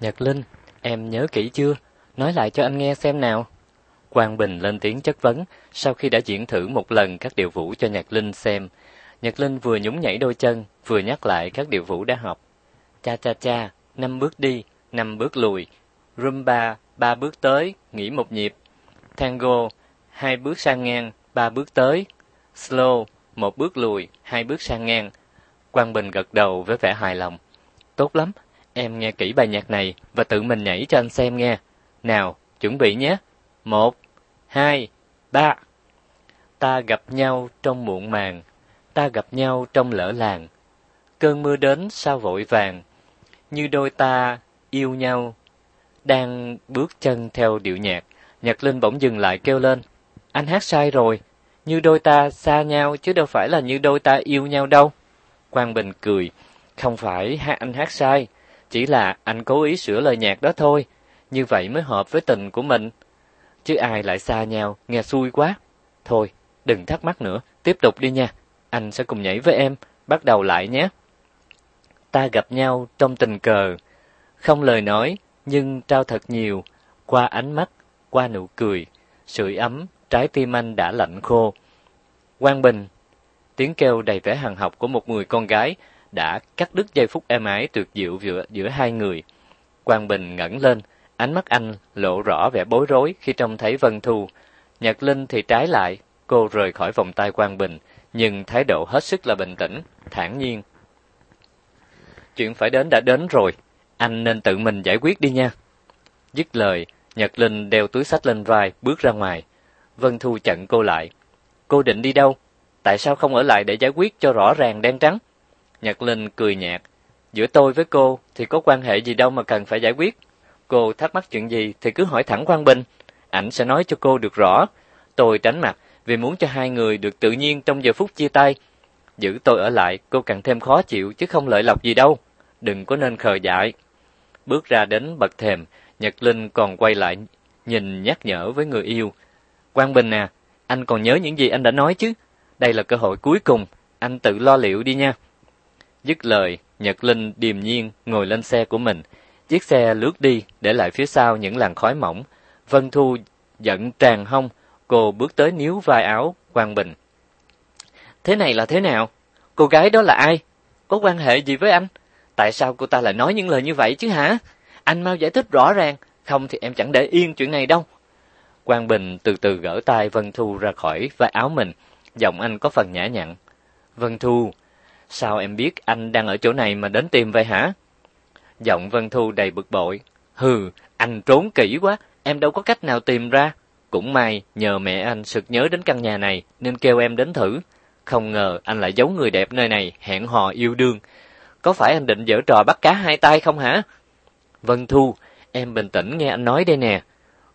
Nhật Linh, em nhớ kỹ chưa? Nói lại cho anh nghe xem nào. Quang Bình lên tiếng chất vấn sau khi đã diễn thử một lần các điệu vũ cho Nhật Linh xem. Nhật Linh vừa nhún nhảy đôi chân, vừa nhắc lại các điệu vũ đã học. Cha cha cha, năm bước đi, năm bước lùi. Rumba, ba bước tới, nghỉ một nhịp. Tango, hai bước sang ngang, ba bước tới. Slow, một bước lùi, hai bước sang ngang. Quang Bình gật đầu với vẻ hài lòng. Tốt lắm, em nghe kỹ bài nhạc này và tự mình nhảy cho anh xem nghe. Nào, chuẩn bị nhé. Một, hai, ba. Ta gặp nhau trong muộn màng, ta gặp nhau trong lỡ làng. Cơn mưa đến sao vội vàng, như đôi ta yêu nhau. Đang bước chân theo điệu nhạc, Nhật Linh bỗng dừng lại kêu lên. Anh hát sai rồi, như đôi ta xa nhau chứ đâu phải là như đôi ta yêu nhau đâu. Quang Bình cười, không phải hát anh hát sai, chỉ là anh cố ý sửa lời nhạc đó thôi, như vậy mới hợp với tình của mình. Chứ ai lại xa nhau, nghe xui quá. Thôi, đừng thắc mắc nữa, tiếp tục đi nha. Anh sẽ cùng nhảy với em, bắt đầu lại nhé. Ta gặp nhau trong tình cờ, không lời nói, nhưng trao thật nhiều, qua ánh mắt, qua nụ cười, sưởi ấm, trái tim anh đã lạnh khô. Quang Bình, tiếng kêu đầy vẻ hằng học của một người con gái đã cắt đứt giây phút êm ái tuyệt diệu giữa, giữa hai người. Quang Bình ngẩng lên, ánh mắt anh lộ rõ vẻ bối rối khi trông thấy Vân Thu. Nhật Linh thì trái lại, cô rời khỏi vòng tay Quang Bình, nhưng thái độ hết sức là bình tĩnh, thản nhiên. Chuyện phải đến đã đến rồi, anh nên tự mình giải quyết đi nha. Dứt lời, Nhật Linh đeo túi sách lên vai, bước ra ngoài. Vân Thu chặn cô lại. Cô định đi đâu? Tại sao không ở lại để giải quyết cho rõ ràng đen trắng? Nhật Linh cười nhạt. Giữa tôi với cô thì có quan hệ gì đâu mà cần phải giải quyết. Cô thắc mắc chuyện gì thì cứ hỏi thẳng Quang Bình. Ảnh sẽ nói cho cô được rõ. Tôi tránh mặt vì muốn cho hai người được tự nhiên trong giờ phút chia tay. Giữ tôi ở lại, cô càng thêm khó chịu chứ không lợi lộc gì đâu. Đừng có nên khờ dại. Bước ra đến bậc thềm, Nhật Linh còn quay lại, nhìn nhắc nhở với người yêu. Quang Bình à, anh còn nhớ những gì anh đã nói chứ? Đây là cơ hội cuối cùng, anh tự lo liệu đi nha. Dứt lời, Nhật Linh điềm nhiên ngồi lên xe của mình. Chiếc xe lướt đi, để lại phía sau những làn khói mỏng. Vân Thu giận tràn hông, cô bước tới níu vai áo Quang Bình. Thế này là thế nào? Cô gái đó là ai? Có quan hệ gì với anh? Tại sao cô ta lại nói những lời như vậy chứ hả? Anh mau giải thích rõ ràng, không thì em chẳng để yên chuyện này đâu. Quang Bình từ từ gỡ tay Vân Thu ra khỏi vai áo mình, giọng anh có phần nhã nhặn. Vân Thu, sao em biết anh đang ở chỗ này mà đến tìm vậy hả? Giọng Vân Thu đầy bực bội. Hừ, anh trốn kỹ quá, em đâu có cách nào tìm ra. Cũng may nhờ mẹ anh sực nhớ đến căn nhà này nên kêu em đến thử. Không ngờ anh lại giấu người đẹp nơi này hẹn hò yêu đương. Có phải anh định dở trò bắt cá hai tay không hả? Vân Thu, em bình tĩnh nghe anh nói đây nè.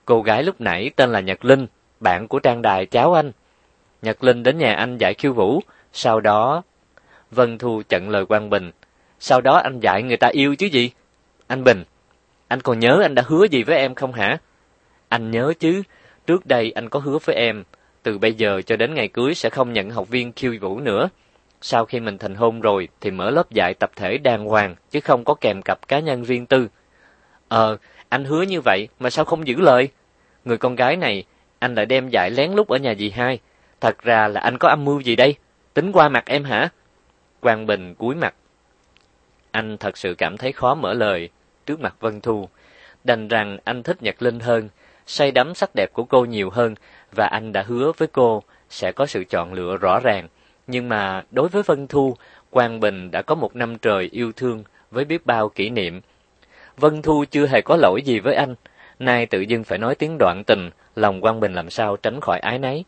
Cô gái lúc nãy tên là Nhật Linh, bạn của Trang Đài cháu anh. Nhật Linh đến nhà anh dạy khiêu vũ, sau đó... Vân Thu chặn lời Quang Bình. Sau đó anh dạy người ta yêu chứ gì? Anh Bình, anh còn nhớ anh đã hứa gì với em không hả? Anh nhớ chứ, trước đây anh có hứa với em, từ bây giờ cho đến ngày cưới sẽ không nhận học viên khiêu vũ nữa. Sau khi mình thành hôn rồi thì mở lớp dạy tập thể đàng hoàng, chứ không có kèm cặp cá nhân riêng tư. Ờ, anh hứa như vậy mà sao không giữ lời? Người con gái này, anh lại đem dạy lén lút ở nhà dì hai. Thật ra là anh có âm mưu gì đây? Tính qua mặt em hả? Quang Bình cúi mặt. Anh thật sự cảm thấy khó mở lời trước mặt Vân Thu. Đành rằng anh thích Nhật Linh hơn, say đắm sắc đẹp của cô nhiều hơn và anh đã hứa với cô sẽ có sự chọn lựa rõ ràng. Nhưng mà đối với Vân Thu, Quang Bình đã có một năm trời yêu thương với biết bao kỷ niệm. Vân Thu chưa hề có lỗi gì với anh, nay tự dưng phải nói tiếng đoạn tình, lòng Quang Bình làm sao tránh khỏi ái nấy.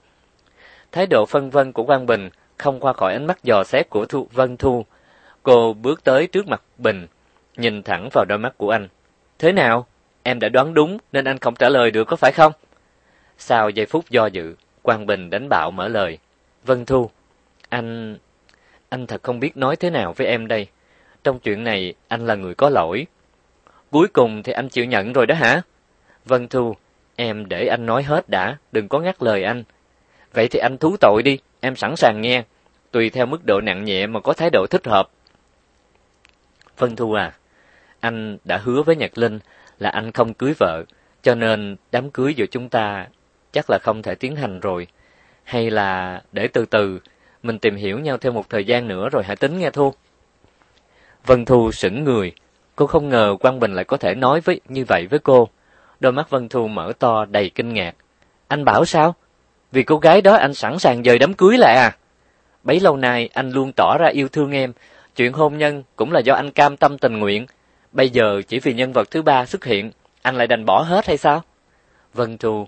Thái độ phân vân của Quang Bình không qua khỏi ánh mắt dò xét của Thu Vân Thu. Cô bước tới trước mặt Bình, nhìn thẳng vào đôi mắt của anh. Thế nào? Em đã đoán đúng nên anh không trả lời được có phải không? Sau giây phút do dự, Quang Bình đánh bạo mở lời. Vân Thu, anh... Anh thật không biết nói thế nào với em đây. Trong chuyện này, anh là người có lỗi. Cuối cùng thì anh chịu nhận rồi đó hả? Vân Thu, em để anh nói hết đã, đừng có ngắt lời anh. Vậy thì anh thú tội đi, em sẵn sàng nghe. Tùy theo mức độ nặng nhẹ mà có thái độ thích hợp. Vân Thu à, anh đã hứa với Nhật Linh là anh không cưới vợ, cho nên đám cưới giữa chúng ta chắc là không thể tiến hành rồi. Hay là để từ từ mình tìm hiểu nhau thêm một thời gian nữa rồi hãy tính nghe Thu. Vân Thu sững người, cô không ngờ Quang Bình lại có thể nói với như vậy với cô. Đôi mắt Vân Thu mở to đầy kinh ngạc. Anh bảo sao? Vì cô gái đó anh sẵn sàng dời đám cưới lại à? Bấy lâu nay anh luôn tỏ ra yêu thương em, chuyện hôn nhân cũng là do anh cam tâm tình nguyện. Bây giờ chỉ vì nhân vật thứ ba xuất hiện, anh lại đành bỏ hết hay sao? Vân Thu,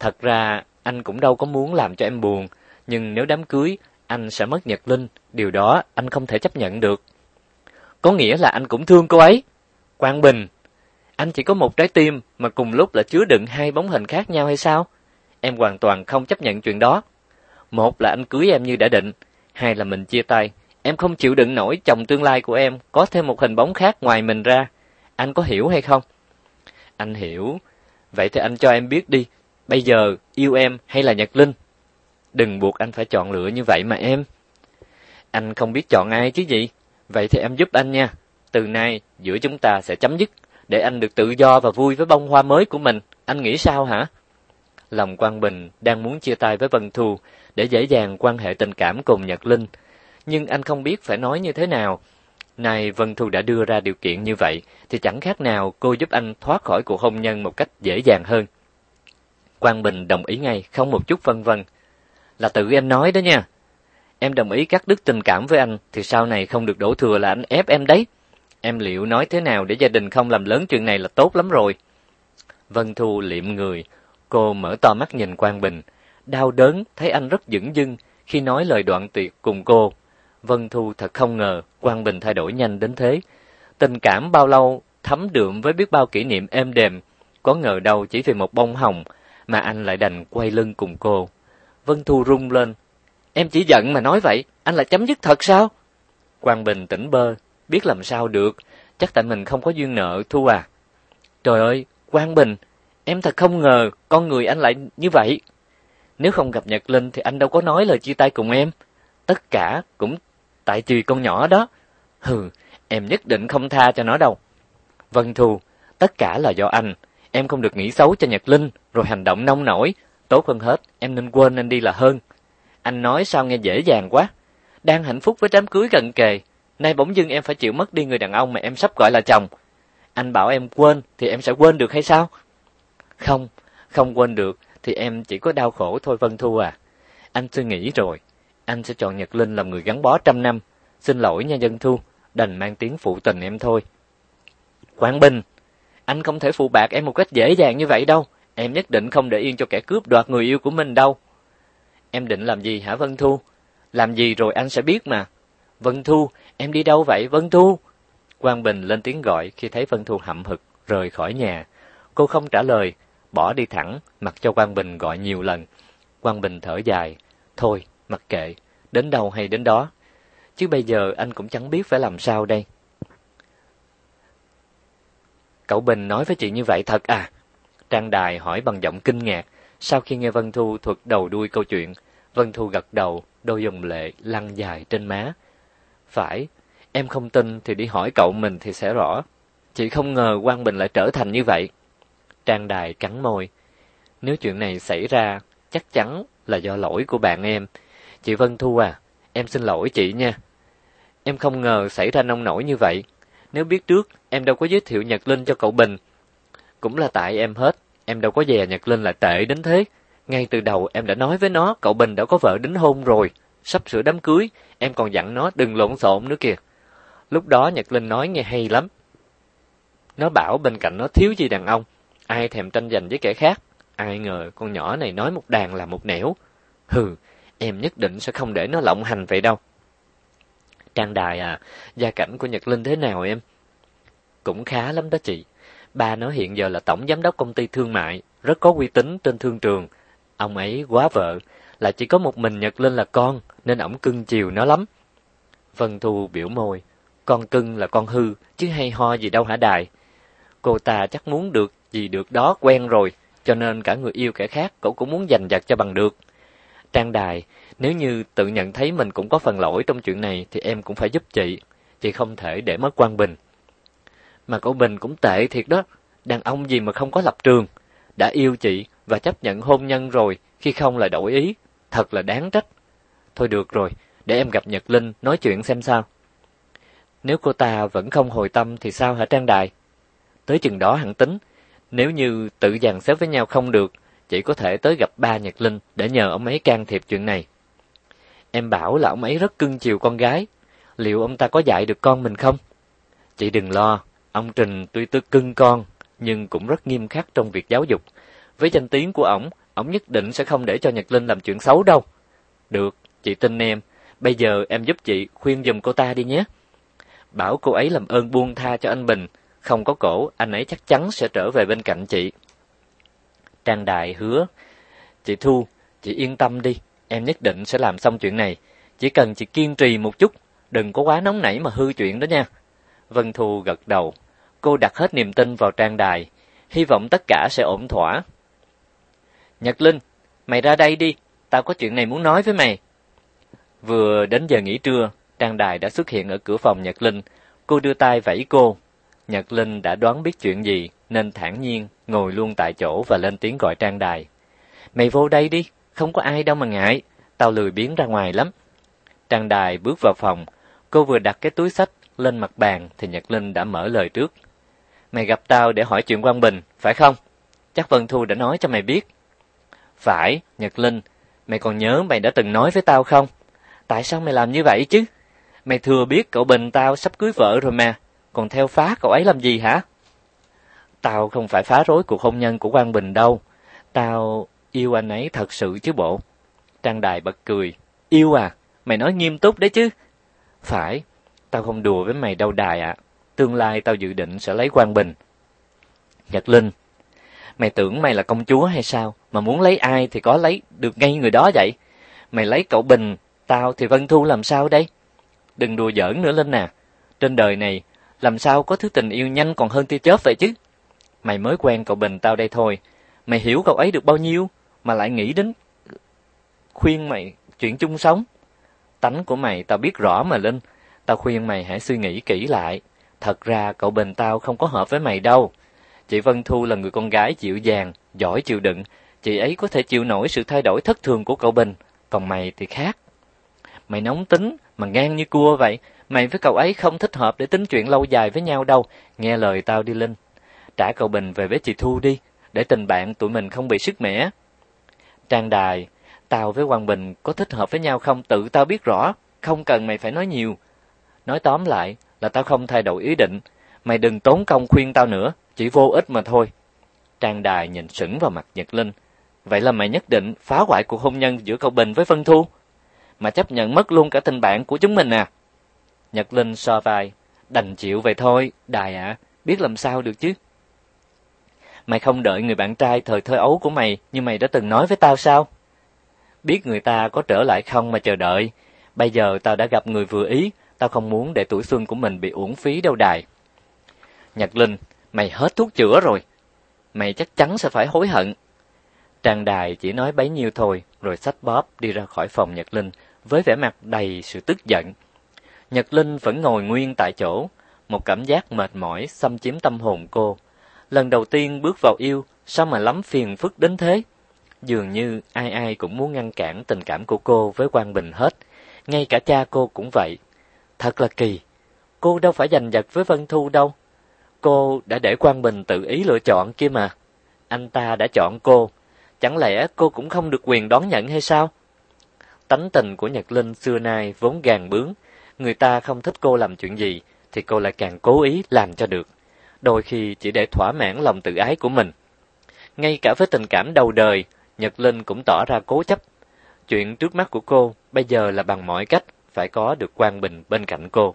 thật ra anh cũng đâu có muốn làm cho em buồn, nhưng nếu đám cưới, anh sẽ mất Nhật Linh, điều đó anh không thể chấp nhận được. Có nghĩa là anh cũng thương cô ấy. Quang Bình, anh chỉ có một trái tim mà cùng lúc là chứa đựng hai bóng hình khác nhau hay sao? Em hoàn toàn không chấp nhận chuyện đó. Một là anh cưới em như đã định, hai là mình chia tay. Em không chịu đựng nổi chồng tương lai của em có thêm một hình bóng khác ngoài mình ra. Anh có hiểu hay không? Anh hiểu. Vậy thì anh cho em biết đi, bây giờ yêu em hay là Nhật Linh? Đừng buộc anh phải chọn lựa như vậy mà em. Anh không biết chọn ai chứ gì. Vậy thì em giúp anh nha. Từ nay, giữa chúng ta sẽ chấm dứt, để anh được tự do và vui với bông hoa mới của mình. Anh nghĩ sao hả? Lòng Quang Bình đang muốn chia tay với Vân Thu để dễ dàng quan hệ tình cảm cùng Nhật Linh. Nhưng anh không biết phải nói như thế nào. Này Vân Thu đã đưa ra điều kiện như vậy, thì chẳng khác nào cô giúp anh thoát khỏi cuộc hôn nhân một cách dễ dàng hơn. Quang Bình đồng ý ngay, không một chút vân vân. Là tự em nói đó nha. Em đồng ý cắt đứt tình cảm với anh, thì sau này không được đổ thừa là anh ép em đấy. Em liệu nói thế nào để gia đình không làm lớn chuyện này là tốt lắm rồi. Vân Thu liệm người, cô mở to mắt nhìn Quang Bình, đau đớn thấy anh rất dững dưng khi nói lời đoạn tuyệt cùng cô. Vân Thu thật không ngờ Quang Bình thay đổi nhanh đến thế. Tình cảm bao lâu thấm đượm với biết bao kỷ niệm êm đềm, có ngờ đâu chỉ vì một bông hồng mà anh lại đành quay lưng cùng cô. Vân Thu rung lên. Em chỉ giận mà nói vậy, anh lại chấm dứt thật sao? Quang Bình tỉnh bơ, biết làm sao được, chắc tại mình không có duyên nợ Thu à. Trời ơi, Quang Bình, em thật không ngờ con người anh lại như vậy. Nếu không gặp Nhật Linh thì anh đâu có nói lời chia tay cùng em. Tất cả cũng tại vì con nhỏ đó. Hừ, em nhất định không tha cho nó đâu. Vân Thu, tất cả là do anh. Em không được nghĩ xấu cho Nhật Linh, rồi hành động nông nổi. Tốt hơn hết, em nên quên anh đi là hơn. Anh nói sao nghe dễ dàng quá. Đang hạnh phúc với đám cưới gần kề. Nay bỗng dưng em phải chịu mất đi người đàn ông mà em sắp gọi là chồng. Anh bảo em quên thì em sẽ quên được hay sao? Không, không quên được thì em chỉ có đau khổ thôi Vân Thu à. Anh suy nghĩ rồi, anh sẽ chọn Nhật Linh làm người gắn bó trăm năm. Xin lỗi nha Dân Thu, đành mang tiếng phụ tình em thôi. Quang Bình, anh không thể phụ bạc em một cách dễ dàng như vậy đâu. Em nhất định không để yên cho kẻ cướp đoạt người yêu của mình đâu. Em định làm gì hả Vân Thu? Làm gì rồi anh sẽ biết mà. Vân Thu, em đi đâu vậy Vân Thu? Quang Bình lên tiếng gọi khi thấy Vân Thu hậm hực rời khỏi nhà. Cô không trả lời, bỏ đi thẳng, mặc cho Quang Bình gọi nhiều lần. Quang Bình thở dài, thôi, mặc kệ, đến đâu hay đến đó. Chứ bây giờ anh cũng chẳng biết phải làm sao đây. Cậu Bình nói với chị như vậy thật à? Trang Đài hỏi bằng giọng kinh ngạc, sau khi nghe Vân Thu thuật đầu đuôi câu chuyện, Vân Thu gật đầu, đôi dòng lệ lăn dài trên má. Phải, em không tin thì đi hỏi cậu mình thì sẽ rõ. Chị không ngờ Quang Bình lại trở thành như vậy. Trang Đài cắn môi. Nếu chuyện này xảy ra, chắc chắn là do lỗi của bạn em. Chị Vân Thu à, em xin lỗi chị nha. Em không ngờ xảy ra nông nổi như vậy. Nếu biết trước, em đâu có giới thiệu Nhật Linh cho cậu Bình. Cũng là tại em hết, em đâu có dè Nhật Linh là tệ đến thế. Ngay từ đầu em đã nói với nó cậu Bình đã có vợ đính hôn rồi, sắp sửa đám cưới, em còn dặn nó đừng lộn xộn nữa kìa. Lúc đó Nhật Linh nói nghe hay lắm. Nó bảo bên cạnh nó thiếu gì đàn ông, ai thèm tranh giành với kẻ khác. Ai ngờ con nhỏ này nói một đàn là một nẻo. Hừ, em nhất định sẽ không để nó lộng hành vậy đâu. Trang đài à, gia cảnh của Nhật Linh thế nào em? Cũng khá lắm đó chị. Ba nó hiện giờ là tổng giám đốc công ty thương mại, rất có uy tín trên thương trường. Ông ấy quá vợ, là chỉ có một mình Nhật Linh là con, nên ổng cưng chiều nó lắm. Vân Thu biểu môi, con cưng là con hư, chứ hay ho gì đâu hả đài. Cô ta chắc muốn được vì được đó quen rồi, cho nên cả người yêu kẻ khác cậu cũng muốn giành giật cho bằng được. Trang đài, nếu như tự nhận thấy mình cũng có phần lỗi trong chuyện này thì em cũng phải giúp chị, chị không thể để mất quan bình. Mà cậu Bình cũng tệ thiệt đó, đàn ông gì mà không có lập trường, đã yêu chị và chấp nhận hôn nhân rồi, khi không lại đổi ý, thật là đáng trách. Thôi được rồi, để em gặp Nhật Linh nói chuyện xem sao. Nếu cô ta vẫn không hồi tâm thì sao hả Trang Đài? Tới chừng đó hẳn tính, nếu như tự dàn xếp với nhau không được, chỉ có thể tới gặp ba Nhật Linh để nhờ ông ấy can thiệp chuyện này. Em bảo là ông ấy rất cưng chiều con gái, liệu ông ta có dạy được con mình không? Chị đừng lo, ông Trình tuy tư cưng con, nhưng cũng rất nghiêm khắc trong việc giáo dục. Với danh tiếng của ổng, ổng nhất định sẽ không để cho Nhật Linh làm chuyện xấu đâu. Được, chị tin em, bây giờ em giúp chị khuyên giùm cô ta đi nhé. Bảo cô ấy làm ơn buông tha cho anh Bình, không có cổ, anh ấy chắc chắn sẽ trở về bên cạnh chị. Trang Đại hứa, chị Thu, chị yên tâm đi, em nhất định sẽ làm xong chuyện này. Chỉ cần chị kiên trì một chút, đừng có quá nóng nảy mà hư chuyện đó nha. Vân Thu gật đầu, cô đặt hết niềm tin vào Trang Đài, hy vọng tất cả sẽ ổn thỏa. Nhật Linh, mày ra đây đi, tao có chuyện này muốn nói với mày. Vừa đến giờ nghỉ trưa, Trang Đài đã xuất hiện ở cửa phòng Nhật Linh, cô đưa tay vẫy cô. Nhật Linh đã đoán biết chuyện gì, nên thản nhiên ngồi luôn tại chỗ và lên tiếng gọi Trang Đài. Mày vô đây đi, không có ai đâu mà ngại, tao lười biến ra ngoài lắm. Trang Đài bước vào phòng, cô vừa đặt cái túi sách lên mặt bàn thì Nhật Linh đã mở lời trước. Mày gặp tao để hỏi chuyện Quang Bình, phải không? Chắc Vân Thu đã nói cho mày biết. Phải, Nhật Linh, mày còn nhớ mày đã từng nói với tao không? Tại sao mày làm như vậy chứ? Mày thừa biết cậu Bình tao sắp cưới vợ rồi mà, còn theo phá cậu ấy làm gì hả? Tao không phải phá rối cuộc hôn nhân của Quang Bình đâu. Tao yêu anh ấy thật sự chứ bộ. Trang Đài bật cười. Yêu à? Mày nói nghiêm túc đấy chứ. Phải, tao không đùa với mày đâu Đài ạ. Tương lai tao dự định sẽ lấy Quang Bình. Nhật Linh, mày tưởng mày là công chúa hay sao? Mà muốn lấy ai thì có lấy được ngay người đó vậy. Mày lấy cậu Bình, tao thì Vân Thu làm sao đây? Đừng đùa giỡn nữa Linh nè. Trên đời này, làm sao có thứ tình yêu nhanh còn hơn tia chớp vậy chứ? Mày mới quen cậu Bình tao đây thôi. Mày hiểu cậu ấy được bao nhiêu mà lại nghĩ đến khuyên mày chuyện chung sống. Tánh của mày tao biết rõ mà Linh. Tao khuyên mày hãy suy nghĩ kỹ lại. Thật ra cậu Bình tao không có hợp với mày đâu. Chị Vân Thu là người con gái dịu dàng, giỏi chịu đựng. Chị ấy có thể chịu nổi sự thay đổi thất thường của cậu Bình. Còn mày thì khác. Mày nóng tính, mà ngang như cua vậy. Mày với cậu ấy không thích hợp để tính chuyện lâu dài với nhau đâu. Nghe lời tao đi Linh. Trả cậu Bình về với chị Thu đi, để tình bạn tụi mình không bị sức mẻ. Trang đài, tao với Hoàng Bình có thích hợp với nhau không tự tao biết rõ, không cần mày phải nói nhiều. Nói tóm lại là tao không thay đổi ý định, mày đừng tốn công khuyên tao nữa, chỉ vô ích mà thôi. Trang đài nhìn sững vào mặt Nhật Linh. Vậy là mày nhất định phá hoại cuộc hôn nhân giữa cậu Bình với Vân Thu? Mà chấp nhận mất luôn cả tình bạn của chúng mình à? Nhật Linh so vai, đành chịu vậy thôi, đài ạ, biết làm sao được chứ. Mày không đợi người bạn trai thời thơ ấu của mày như mày đã từng nói với tao sao? Biết người ta có trở lại không mà chờ đợi. Bây giờ tao đã gặp người vừa ý, tao không muốn để tuổi xuân của mình bị uổng phí đâu đài. Nhật Linh, mày hết thuốc chữa rồi. Mày chắc chắn sẽ phải hối hận. Trang đài chỉ nói bấy nhiêu thôi, rồi xách bóp đi ra khỏi phòng Nhật Linh với vẻ mặt đầy sự tức giận. Nhật Linh vẫn ngồi nguyên tại chỗ, một cảm giác mệt mỏi xâm chiếm tâm hồn cô. Lần đầu tiên bước vào yêu, sao mà lắm phiền phức đến thế? Dường như ai ai cũng muốn ngăn cản tình cảm của cô với Quang Bình hết, ngay cả cha cô cũng vậy. Thật là kỳ, cô đâu phải giành giật với Vân Thu đâu. Cô đã để Quang Bình tự ý lựa chọn kia mà. Anh ta đã chọn cô, chẳng lẽ cô cũng không được quyền đón nhận hay sao? Tánh tình của Nhật Linh xưa nay vốn gàn bướng, người ta không thích cô làm chuyện gì thì cô lại càng cố ý làm cho được đôi khi chỉ để thỏa mãn lòng tự ái của mình. Ngay cả với tình cảm đầu đời, Nhật Linh cũng tỏ ra cố chấp. Chuyện trước mắt của cô bây giờ là bằng mọi cách phải có được Quang Bình bên cạnh cô.